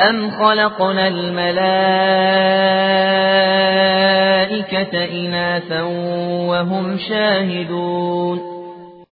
أَمْ خَلَقْنَا الْمَلَائِكَةَ إِنَاثًا وَهُمْ شَاهِدُونَ